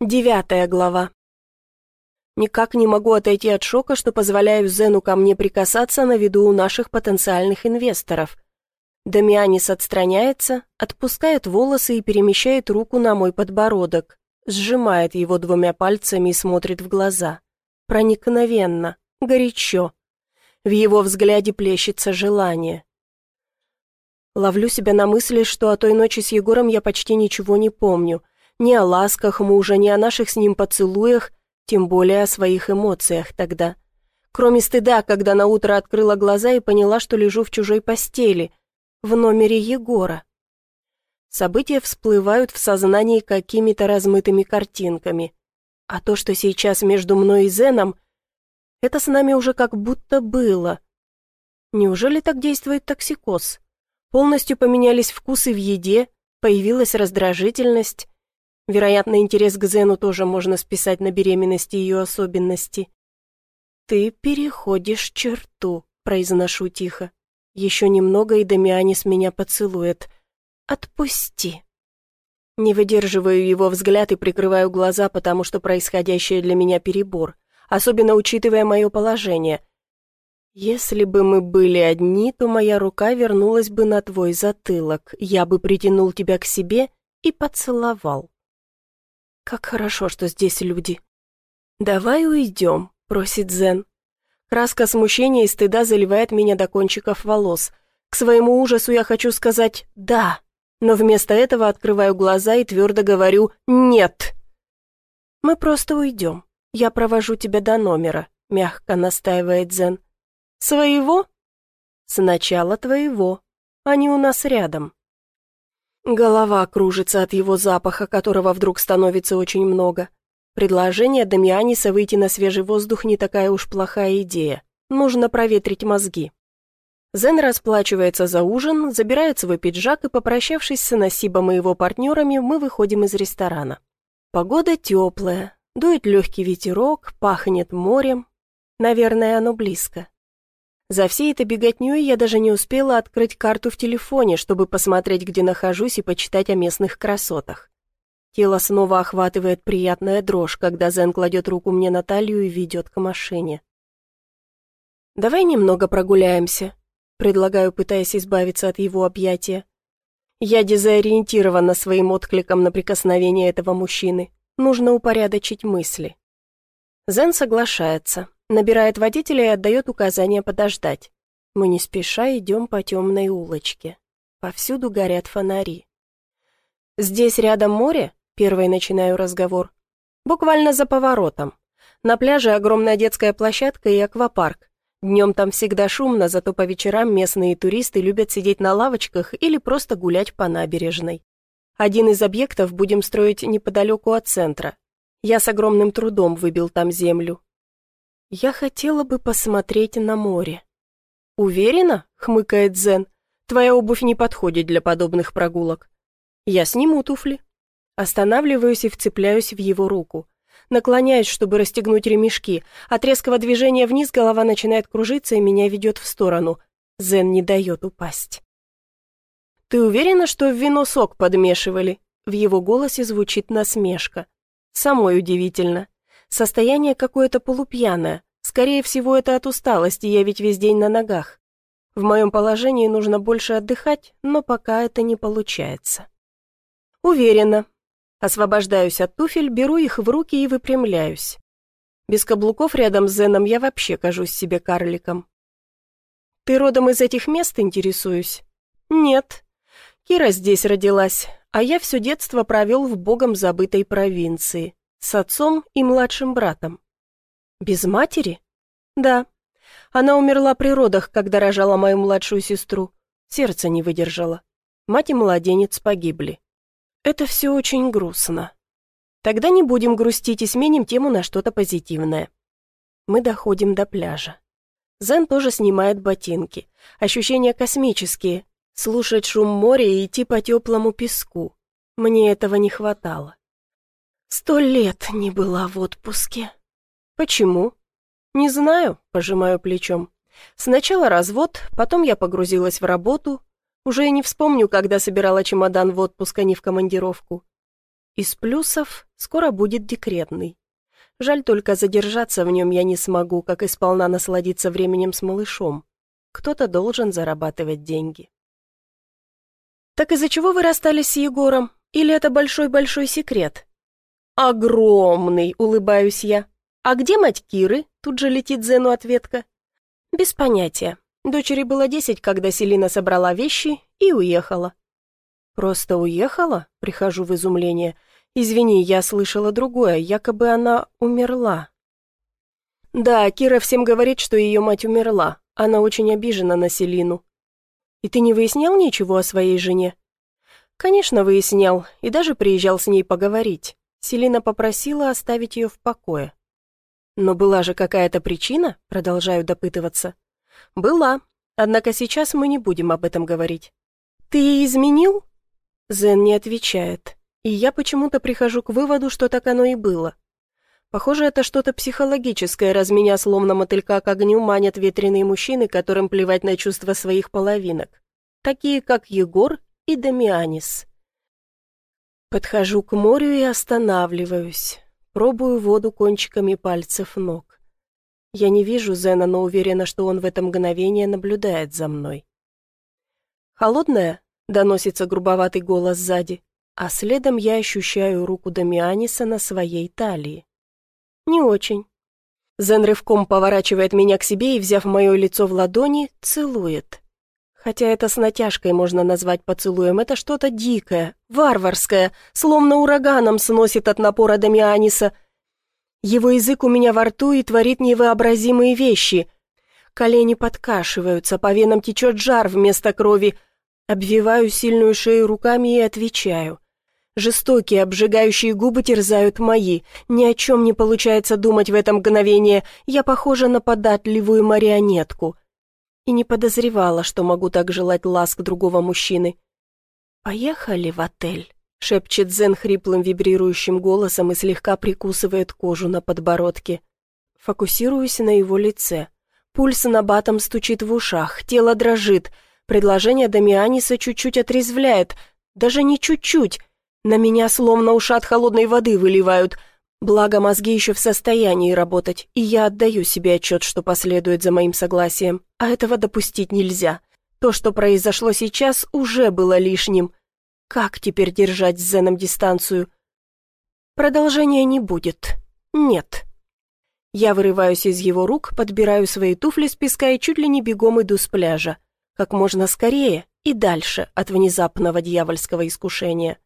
Девятая глава. Никак не могу отойти от шока, что позволяю Зену ко мне прикасаться на виду у наших потенциальных инвесторов. Дамианис отстраняется, отпускает волосы и перемещает руку на мой подбородок, сжимает его двумя пальцами и смотрит в глаза. Проникновенно, горячо. В его взгляде плещется желание. Ловлю себя на мысли, что о той ночи с Егором я почти ничего не помню. Ни о ласках мужа, ни о наших с ним поцелуях, тем более о своих эмоциях тогда. Кроме стыда, когда на утро открыла глаза и поняла, что лежу в чужой постели, в номере Егора. События всплывают в сознании какими-то размытыми картинками. А то, что сейчас между мной и Зеном, это с нами уже как будто было. Неужели так действует токсикоз? Полностью поменялись вкусы в еде, появилась раздражительность. Вероятно, интерес к Зену тоже можно списать на беременность и ее особенности. «Ты переходишь черту», — произношу тихо. «Еще немного, и Дамианис меня поцелует. Отпусти». Не выдерживаю его взгляд и прикрываю глаза, потому что происходящее для меня перебор, особенно учитывая мое положение — «Если бы мы были одни, то моя рука вернулась бы на твой затылок, я бы притянул тебя к себе и поцеловал». «Как хорошо, что здесь люди». «Давай уйдем», — просит Зен. Краска смущения и стыда заливает меня до кончиков волос. К своему ужасу я хочу сказать «да», но вместо этого открываю глаза и твердо говорю «нет». «Мы просто уйдем. Я провожу тебя до номера», — мягко настаивает Зен. «Своего?» «Сначала твоего. Они у нас рядом». Голова кружится от его запаха, которого вдруг становится очень много. Предложение Дамианиса выйти на свежий воздух не такая уж плохая идея. Нужно проветрить мозги. Зен расплачивается за ужин, забирает свой пиджак и, попрощавшись с Насибом и его партнерами, мы выходим из ресторана. Погода теплая, дует легкий ветерок, пахнет морем. Наверное, оно близко. За всей этой беготней я даже не успела открыть карту в телефоне, чтобы посмотреть, где нахожусь и почитать о местных красотах. Тело снова охватывает приятная дрожь, когда Зен кладет руку мне на талию и ведет к машине. «Давай немного прогуляемся», — предлагаю, пытаясь избавиться от его объятия. Я дезориентирована своим откликом на прикосновение этого мужчины. Нужно упорядочить мысли. Зен соглашается набирает водителя и отдает указание подождать. Мы не спеша идем по темной улочке. Повсюду горят фонари. «Здесь рядом море?» — первой начинаю разговор. «Буквально за поворотом. На пляже огромная детская площадка и аквапарк. Днем там всегда шумно, зато по вечерам местные туристы любят сидеть на лавочках или просто гулять по набережной. Один из объектов будем строить неподалеку от центра. Я с огромным трудом выбил там землю, «Я хотела бы посмотреть на море». «Уверена?» — хмыкает Зен. «Твоя обувь не подходит для подобных прогулок». «Я сниму туфли». Останавливаюсь и вцепляюсь в его руку. Наклоняюсь, чтобы расстегнуть ремешки. От резкого движения вниз голова начинает кружиться и меня ведет в сторону. Зен не дает упасть. «Ты уверена, что в вино сок подмешивали?» В его голосе звучит насмешка. Самой удивительно. Состояние какое-то полупьяное. Скорее всего, это от усталости, я ведь весь день на ногах. В моем положении нужно больше отдыхать, но пока это не получается. Уверена. Освобождаюсь от туфель, беру их в руки и выпрямляюсь. Без каблуков рядом с Зеном я вообще кажусь себе карликом. «Ты родом из этих мест, интересуюсь?» «Нет. Кира здесь родилась, а я все детство провел в богом забытой провинции с отцом и младшим братом. Без матери? Да. Она умерла при родах, когда рожала мою младшую сестру. Сердце не выдержало. Мать и младенец погибли. Это все очень грустно. Тогда не будем грустить и сменим тему на что-то позитивное. Мы доходим до пляжа. Зен тоже снимает ботинки. Ощущения космические. Слушать шум моря и идти по теплому песку. Мне этого не хватало. Сто лет не была в отпуске. Почему? Не знаю, пожимаю плечом. Сначала развод, потом я погрузилась в работу. Уже и не вспомню, когда собирала чемодан в отпуск, а не в командировку. Из плюсов скоро будет декретный. Жаль только задержаться в нем я не смогу, как и насладиться временем с малышом. Кто-то должен зарабатывать деньги. «Так из-за чего вы расстались с Егором? Или это большой-большой секрет?» «Огромный!» — улыбаюсь я. «А где мать Киры?» — тут же летит Зену ответка. «Без понятия. Дочери было десять, когда Селина собрала вещи и уехала». «Просто уехала?» — прихожу в изумление. «Извини, я слышала другое, якобы она умерла». «Да, Кира всем говорит, что ее мать умерла. Она очень обижена на Селину. И ты не выяснял ничего о своей жене? Конечно, выяснял, и даже приезжал с ней поговорить. Селина попросила оставить ее в покое. Но была же какая-то причина, продолжаю допытываться. Была, однако сейчас мы не будем об этом говорить. Ты ей изменил? Зен не отвечает, и я почему-то прихожу к выводу, что так оно и было. Похоже, это что-то психологическое, раз меня словно мотылька к огню манят ветреные мужчины, которым плевать на чувства своих половинок. Такие, как Егор и Дамианис. Подхожу к морю и останавливаюсь. Пробую воду кончиками пальцев ног. Я не вижу Зена, но уверена, что он в это мгновение наблюдает за мной. «Холодная?» — доносится грубоватый голос сзади, а следом я ощущаю руку Дамианиса на своей талии. «Не очень». Зен рывком поворачивает меня к себе и, взяв мое лицо в ладони, целует. Хотя это с натяжкой можно назвать поцелуем, это что-то дикое, варварское, словно ураганом сносит от напора Дамианиса. Его язык у меня во рту и творит невообразимые вещи. Колени подкашиваются, по венам течет жар вместо крови. Обвиваю сильную шею руками и отвечаю. Жестокие, обжигающие губы терзают мои. Ни о чем не получается думать в это мгновение. Я похожа на податливую марионетку. И не подозревала, что могу так желать ласк другого мужчины. «Поехали в отель», — шепчет Зен хриплым вибрирующим голосом и слегка прикусывает кожу на подбородке. Фокусируюсь на его лице. Пульс на батом стучит в ушах, тело дрожит. Предложение Дамианиса чуть-чуть отрезвляет. Даже не чуть-чуть. На меня словно ушат холодной воды выливают. Благо, мозги еще в состоянии работать, и я отдаю себе отчет, что последует за моим согласием. А этого допустить нельзя. То, что произошло сейчас, уже было лишним. Как теперь держать с Зеном дистанцию? Продолжения не будет. Нет. Я вырываюсь из его рук, подбираю свои туфли с песка и чуть ли не бегом иду с пляжа. Как можно скорее и дальше от внезапного дьявольского искушения.